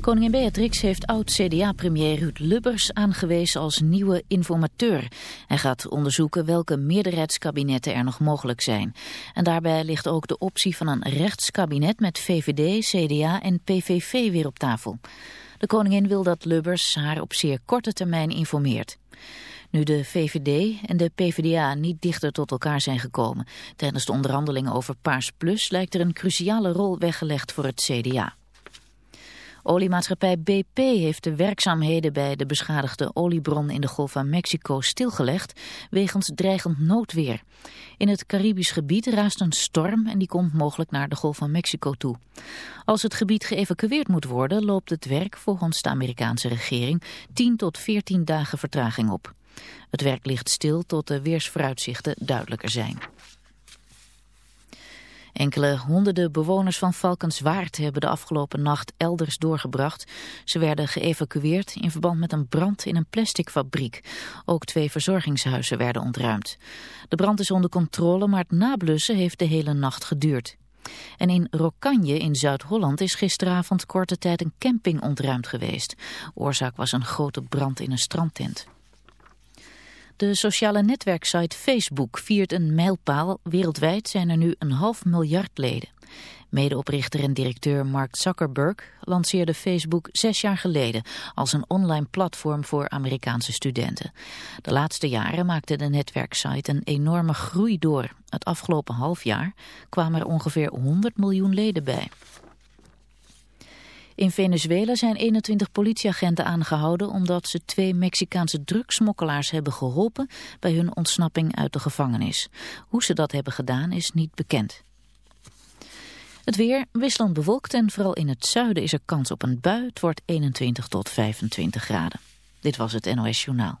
Koningin Beatrix heeft oud-CDA-premier Ruud Lubbers aangewezen als nieuwe informateur. Hij gaat onderzoeken welke meerderheidskabinetten er nog mogelijk zijn. En daarbij ligt ook de optie van een rechtskabinet met VVD, CDA en PVV weer op tafel. De koningin wil dat Lubbers haar op zeer korte termijn informeert. Nu de VVD en de PvdA niet dichter tot elkaar zijn gekomen tijdens de onderhandelingen over Paars Plus lijkt er een cruciale rol weggelegd voor het CDA. Oliemaatschappij BP heeft de werkzaamheden bij de beschadigde oliebron in de Golf van Mexico stilgelegd wegens dreigend noodweer. In het Caribisch gebied raast een storm en die komt mogelijk naar de Golf van Mexico toe. Als het gebied geëvacueerd moet worden loopt het werk volgens de Amerikaanse regering 10 tot 14 dagen vertraging op. Het werk ligt stil tot de weersvooruitzichten duidelijker zijn. Enkele honderden bewoners van Valkenswaard hebben de afgelopen nacht elders doorgebracht. Ze werden geëvacueerd in verband met een brand in een plasticfabriek. Ook twee verzorgingshuizen werden ontruimd. De brand is onder controle, maar het nablussen heeft de hele nacht geduurd. En in Rokanje in Zuid-Holland is gisteravond korte tijd een camping ontruimd geweest. Oorzaak was een grote brand in een strandtent. De sociale netwerksite Facebook viert een mijlpaal. Wereldwijd zijn er nu een half miljard leden. Medeoprichter en directeur Mark Zuckerberg lanceerde Facebook zes jaar geleden als een online platform voor Amerikaanse studenten. De laatste jaren maakte de netwerksite een enorme groei door. Het afgelopen half jaar kwamen er ongeveer 100 miljoen leden bij. In Venezuela zijn 21 politieagenten aangehouden omdat ze twee Mexicaanse drugsmokkelaars hebben geholpen bij hun ontsnapping uit de gevangenis. Hoe ze dat hebben gedaan is niet bekend. Het weer wisselend bewolkt en vooral in het zuiden is er kans op een bui. Het wordt 21 tot 25 graden. Dit was het NOS Journaal.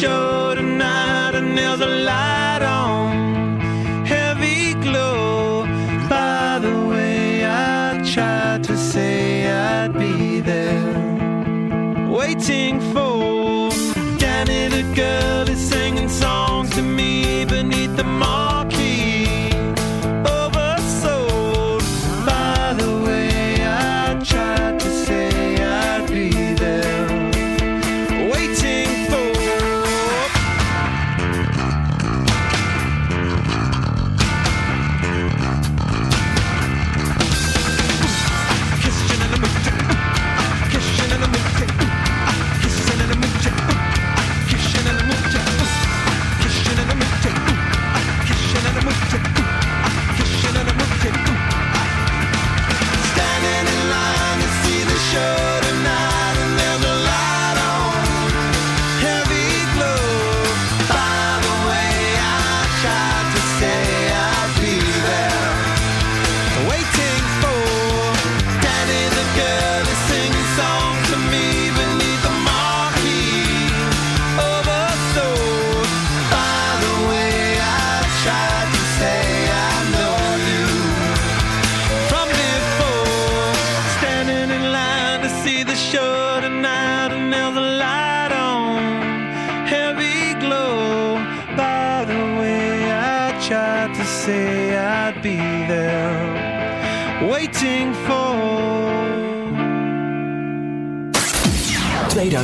show tonight, and there's a light.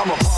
I'm a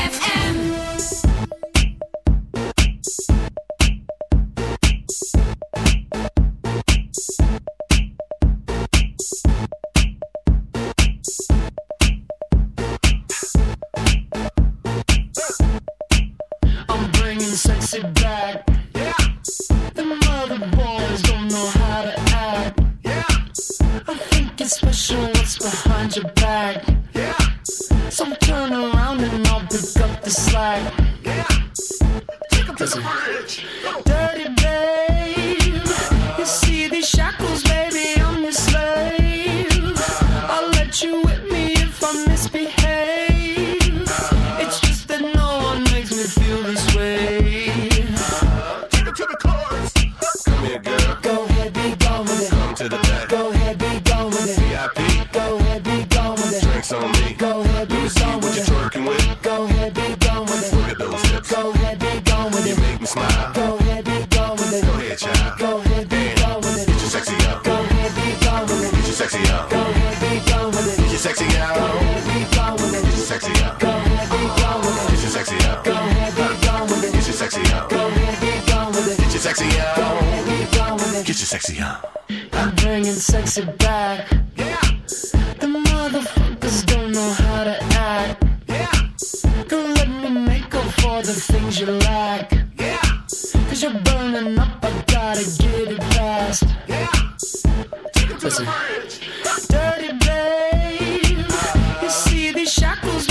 buracos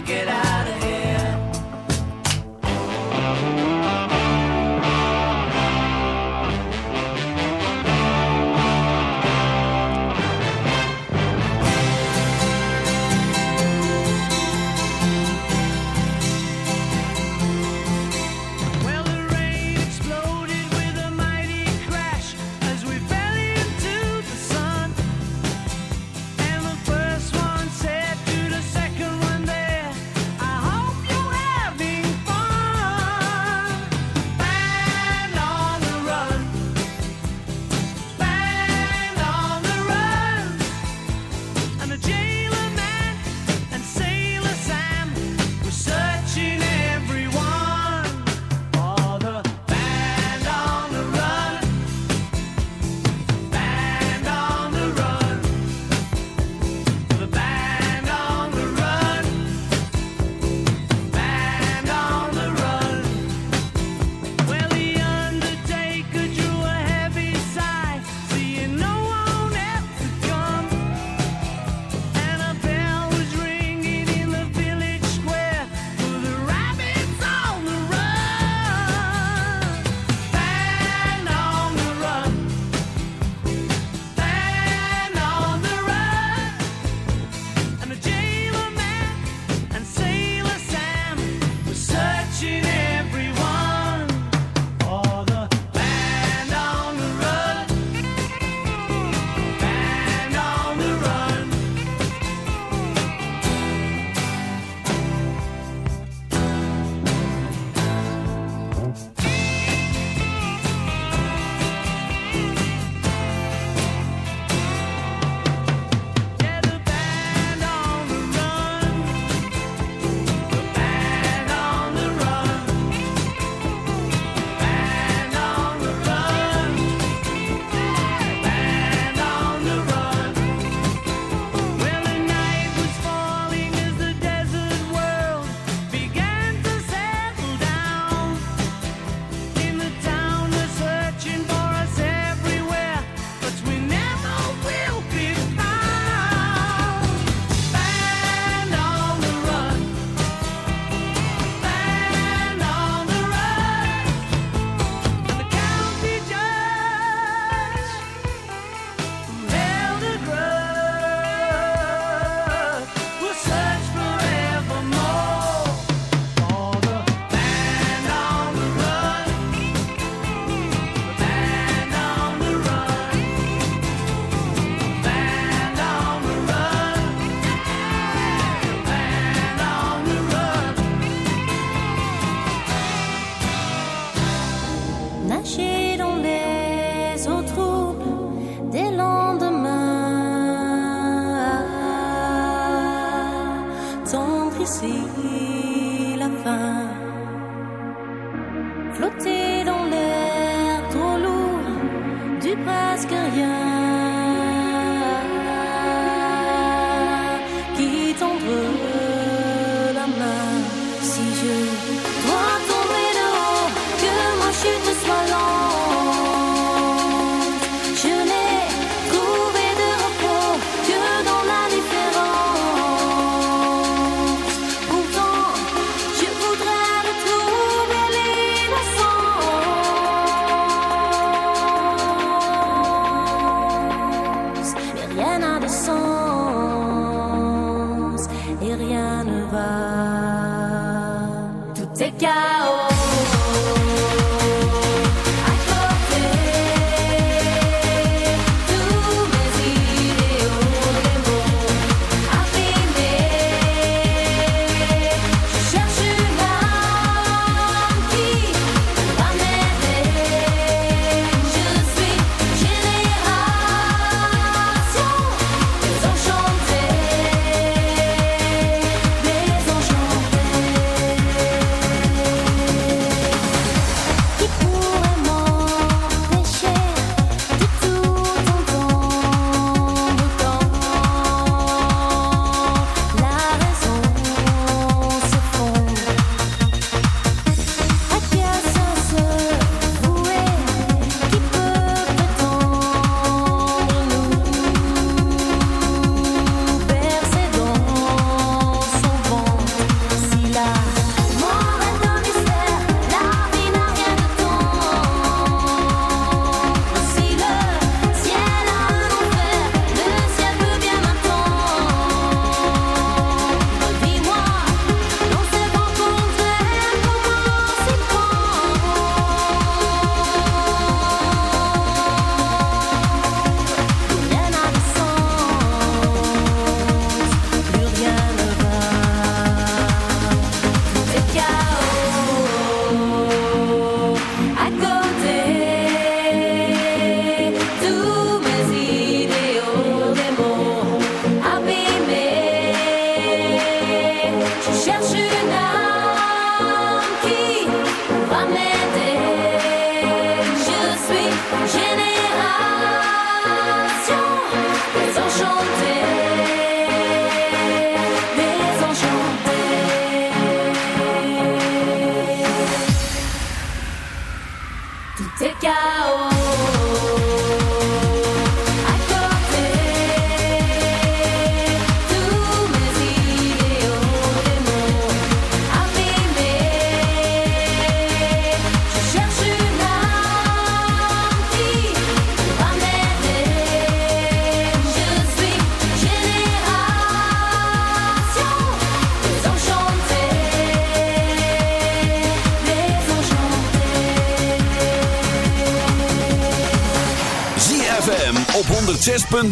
get out of here.